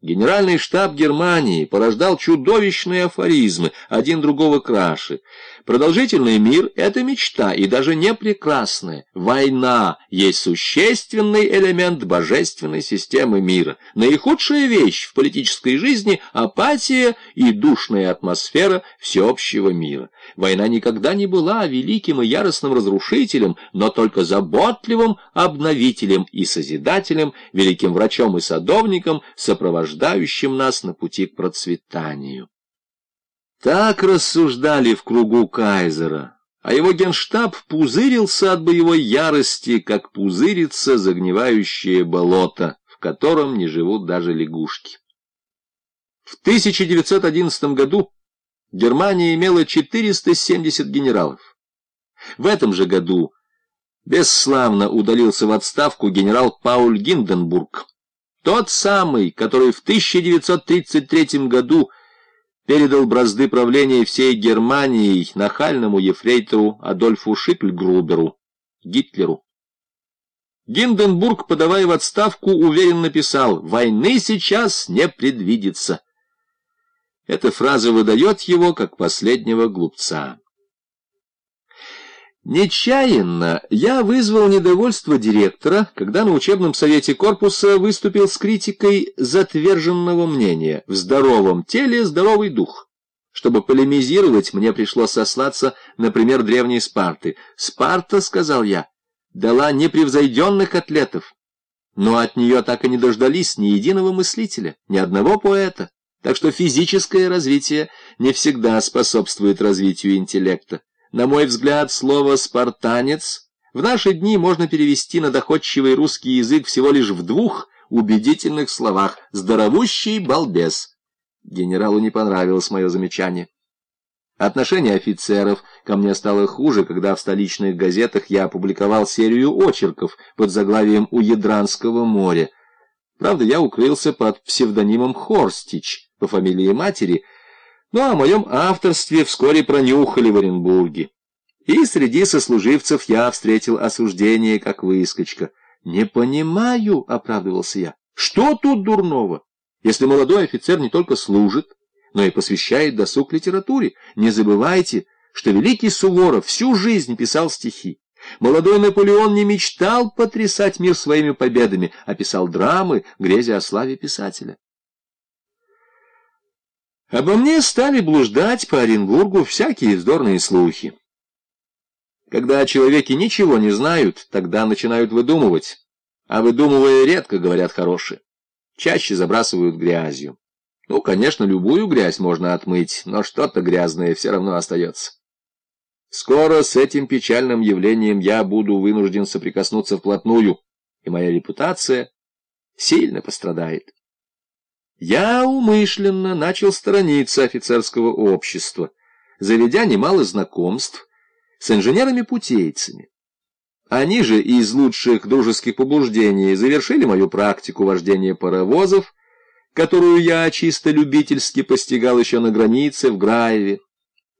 Генеральный штаб Германии порождал чудовищные афоризмы, один другого краше. Продолжительный мир — это мечта, и даже не прекрасная. Война есть существенный элемент божественной системы мира. Наихудшая вещь в политической жизни — апатия и душная атмосфера всеобщего мира. Война никогда не была великим и яростным разрушителем, но только заботливым обновителем и созидателем, великим врачом и садовником, сопровождающим нас на пути к процветанию. Так рассуждали в кругу Кайзера, а его генштаб пузырился от боевой ярости, как пузырится загнивающее болото, в котором не живут даже лягушки. В 1911 году Германия имела 470 генералов. В этом же году бесславно удалился в отставку генерал Пауль Гинденбург, тот самый, который в 1933 году передал бразды правления всей Германией нахальному ефрейтору Адольфу Шикльгруберу, Гитлеру. Гинденбург, подавая в отставку, уверенно писал «Войны сейчас не предвидится». Эта фраза выдает его как последнего глупца. Нечаянно я вызвал недовольство директора, когда на учебном совете корпуса выступил с критикой затверженного мнения «в здоровом теле здоровый дух». Чтобы полемизировать, мне пришлось сослаться на пример древней Спарты. «Спарта, — сказал я, — дала непревзойденных атлетов, но от нее так и не дождались ни единого мыслителя, ни одного поэта, так что физическое развитие не всегда способствует развитию интеллекта. На мой взгляд, слово «спартанец» в наши дни можно перевести на доходчивый русский язык всего лишь в двух убедительных словах «здоровущий балбес». Генералу не понравилось мое замечание. Отношение офицеров ко мне стало хуже, когда в столичных газетах я опубликовал серию очерков под заглавием «У Ядранского моря». Правда, я укрылся под псевдонимом Хорстич по фамилии матери – ну, о моем авторстве вскоре пронюхали в Оренбурге. И среди сослуживцев я встретил осуждение как выскочка. «Не понимаю», — оправдывался я, — «что тут дурного? Если молодой офицер не только служит, но и посвящает досуг литературе, не забывайте, что великий Суворов всю жизнь писал стихи. Молодой Наполеон не мечтал потрясать мир своими победами, а писал драмы, грезя о славе писателя. Обо мне стали блуждать по Оренбургу всякие вздорные слухи. Когда о человеке ничего не знают, тогда начинают выдумывать. А выдумывая редко говорят хорошие. Чаще забрасывают грязью. Ну, конечно, любую грязь можно отмыть, но что-то грязное все равно остается. Скоро с этим печальным явлением я буду вынужден соприкоснуться вплотную, и моя репутация сильно пострадает. Я умышленно начал сторониться офицерского общества, заведя немало знакомств с инженерами-путейцами. Они же из лучших дружеских побуждений завершили мою практику вождения паровозов, которую я чисто любительски постигал еще на границе в Граеве.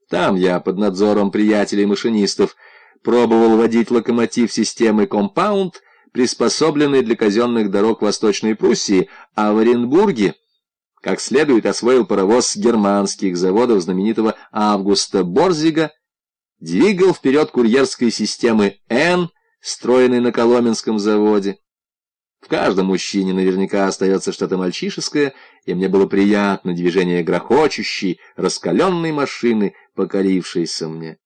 Там я под надзором приятелей-машинистов пробовал водить локомотив системы «Компаунд», приспособленный для казенных дорог Восточной Пруссии, а в Оренбурге как следует освоил паровоз германских заводов знаменитого Августа Борзига, двигал вперед курьерской системы «Н», строенной на Коломенском заводе. В каждом мужчине наверняка остается что-то мальчишеское, и мне было приятно движение грохочущей, раскаленной машины, покорившейся мне.